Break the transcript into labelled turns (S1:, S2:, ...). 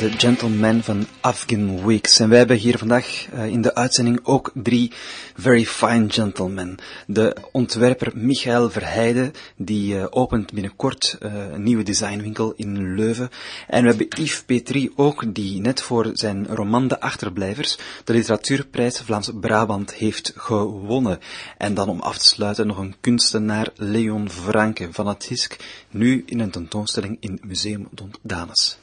S1: de Gentleman van Afghan Weeks. En wij hebben hier vandaag eh, in de uitzending ook drie very fine gentlemen. De ontwerper Michael Verheijden, die eh, opent binnenkort eh, een nieuwe designwinkel in Leuven. En we hebben Yves Petrie ook, die net voor zijn roman De Achterblijvers de literatuurprijs Vlaams Brabant heeft gewonnen. En dan om af te sluiten nog een kunstenaar Leon Franke van het HISC, nu in een tentoonstelling in Museum Don Danes.